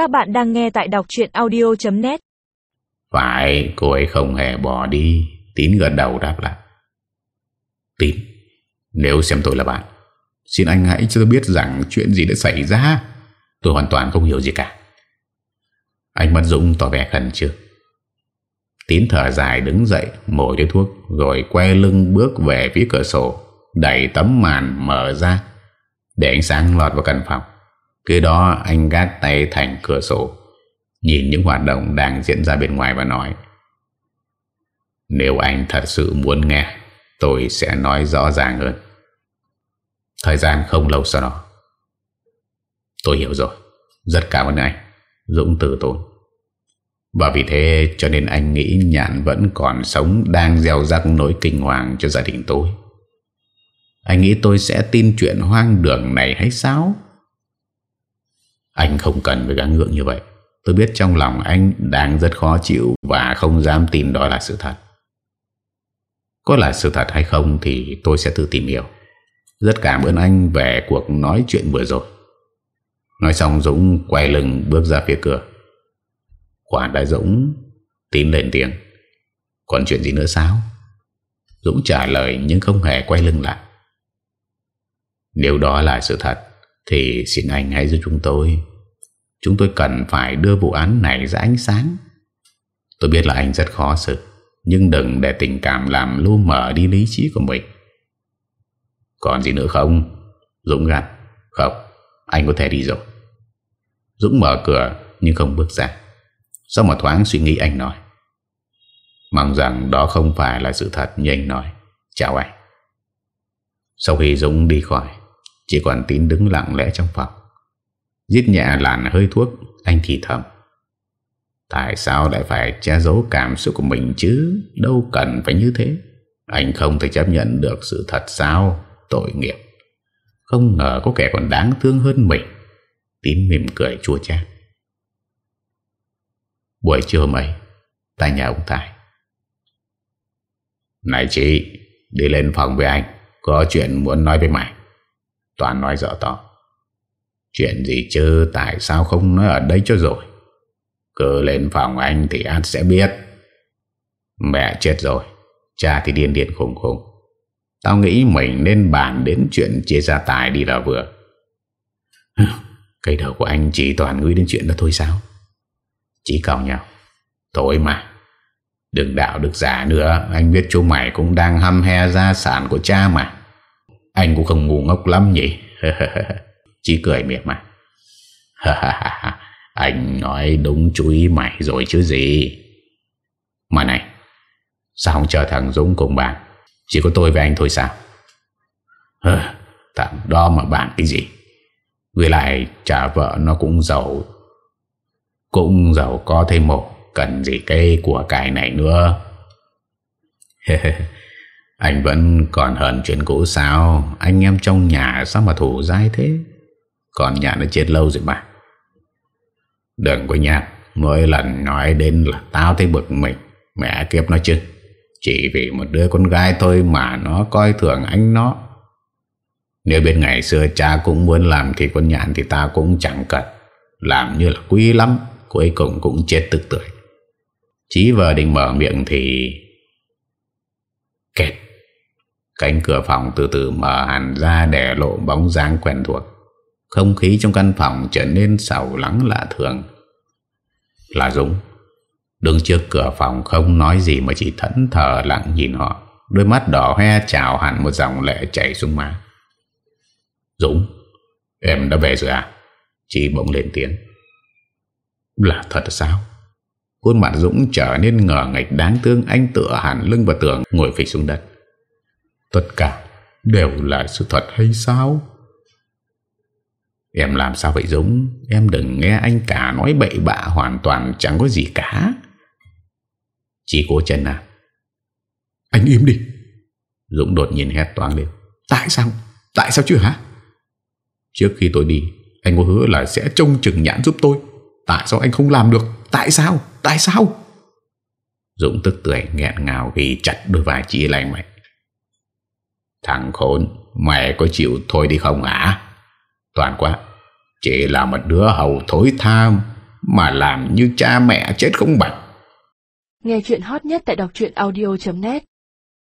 Các bạn đang nghe tại đọc chuyện audio.net Phải, cô ấy không hề bỏ đi. Tín gần đầu đáp lại. Tín, nếu xem tôi là bạn, xin anh hãy cho tôi biết rằng chuyện gì đã xảy ra. Tôi hoàn toàn không hiểu gì cả. Anh Mất Dũng tỏ vẻ khẩn trương. Tín thở dài đứng dậy, mồi điếu thuốc, rồi quay lưng bước về phía cửa sổ, đẩy tấm màn mở ra, để ánh sáng lọt vào căn phòng. Kế đó anh gác tay thành cửa sổ, nhìn những hoạt động đang diễn ra bên ngoài và nói Nếu anh thật sự muốn nghe, tôi sẽ nói rõ ràng hơn. Thời gian không lâu sau đó. Tôi hiểu rồi, rất cảm ơn anh, Dũng từ tốn. Và vì thế cho nên anh nghĩ Nhạn vẫn còn sống đang gieo rắc nỗi kinh hoàng cho gia đình tôi. Anh nghĩ tôi sẽ tin chuyện hoang đường này hay sao? Anh không cần phải gắng ngượng như vậy. Tôi biết trong lòng anh đang rất khó chịu và không dám tin đó là sự thật. Có là sự thật hay không thì tôi sẽ tự tìm hiểu. Rất cảm ơn anh về cuộc nói chuyện vừa rồi. Nói xong, Dũng quay lưng bước ra phía cửa. Quản đại Dũng tín lên tiếng. Còn chuyện gì nữa sao? Dũng trả lời nhưng không hề quay lưng lại. Nếu đó là sự thật thì xin anh hãy giúp chúng tôi. Chúng tôi cần phải đưa vụ án này ra ánh sáng. Tôi biết là anh rất khó xử, nhưng đừng để tình cảm làm lu mở đi lý trí của mình. Còn gì nữa không? Dũng gạt. Không, anh có thể đi rồi. Dũng mở cửa nhưng không bước ra. Sau một thoáng suy nghĩ anh nói. Mong rằng đó không phải là sự thật như anh nói. Chào anh. Sau khi Dũng đi khỏi, chỉ còn tín đứng lặng lẽ trong phòng. Giết nhẹ làn hơi thuốc, Anh thì thầm. Tại sao lại phải che giấu cảm xúc của mình chứ? Đâu cần phải như thế. Anh không thể chấp nhận được sự thật sao? Tội nghiệp. Không ngờ có kẻ còn đáng thương hơn mình. Tín mỉm cười chua chát. Buổi trưa mấy Tại nhà ông Tài. Này chị, Đi lên phòng với anh. Có chuyện muốn nói với mày. Toàn nói dở to. Chuyện gì chứ, Tại sao không nói ở đây cho rồi? Cứ lên phòng anh thì anh sẽ biết. Mẹ chết rồi, Cha thì điên điên khủng khủng Tao nghĩ mình nên bàn đến chuyện chia gia tài đi là vừa. Cây đầu của anh chỉ toàn nghĩ đến chuyện đó thôi sao? Chỉ cầu nhau. Thôi mà, Đừng đạo được giả nữa. Anh biết chú mày cũng đang hăm he gia sản của cha mà. Anh cũng không ngu ngốc lắm nhỉ? Chí cười miệng mà. Anh nói đúng chú ý mày rồi chứ gì? Mà này, Sao không chờ thằng Dũng cùng bạn? Chỉ có tôi với anh thôi sao? Thằng đó mà bạn cái gì? Với lại trả vợ nó cũng giàu Cũng giàu có thêm một Cần gì cây của cải này nữa. Anh vẫn còn hận chuyện cũ sao? Anh em trong nhà sao mà thủ dai thế? Còn nhà nó chết lâu rồi mà. Đừng có nhạt Mỗi lần nói đến là tao thấy bực mình. Mẹ kiếp nó chứ. Chỉ vì một đứa con gái thôi Mà nó coi thường anh nó. Nếu bên ngày xưa cha cũng muốn làm Thì con nhạn thì ta cũng chẳng cần. Làm như là quý lắm. Cuối cùng cũng chết tức tuổi Chí vợ định mở miệng thì Kẹt Cánh cửa phòng từ từ mở hẳn ra để lộ bóng dáng quen thuộc. Không khí trong căn phòng trở nên sầu lắng lạ thường. Là Dũng. Đứng trước cửa phòng không nói gì mà chỉ thẫn thờ lặng nhìn họ. Đôi mắt đỏ hoe trào hẳn một dòng lệ chảy xuống má. Dũng, em đã về rồi à? Chị bỗng lên tiếng. Là thật sao? Khuôn mặt Dũng trở nên ngờ ngạch đáng thương anh tựa hẳn lưng vào tường ngồi phịch xuống đất. Tất cả đều là sự thật hay sao? Em làm sao vậy Dũng? Em đừng nghe anh cả nói bậy bạ hoàn toàn chẳng có gì cả. Chị cô chân à? Anh im đi. Dũng đột nhiên hét toán lên. Tại sao? Tại sao chứ hả? Trước khi tôi đi, anh có hứa là sẽ trông chừng nhãn giúp tôi. Tại sao anh không làm được? Tại sao? Tại sao? Dũng tức tưởi nghẹn ngào ghi chặt đôi vai chị lành mạnh. Thằng khốn mày có chịu thôi đi không hả? Toàn quá, Chỉ là một đứa hầu thối tham Mà làm như cha mẹ chết không bạch Nghe chuyện hot nhất tại đọc audio.net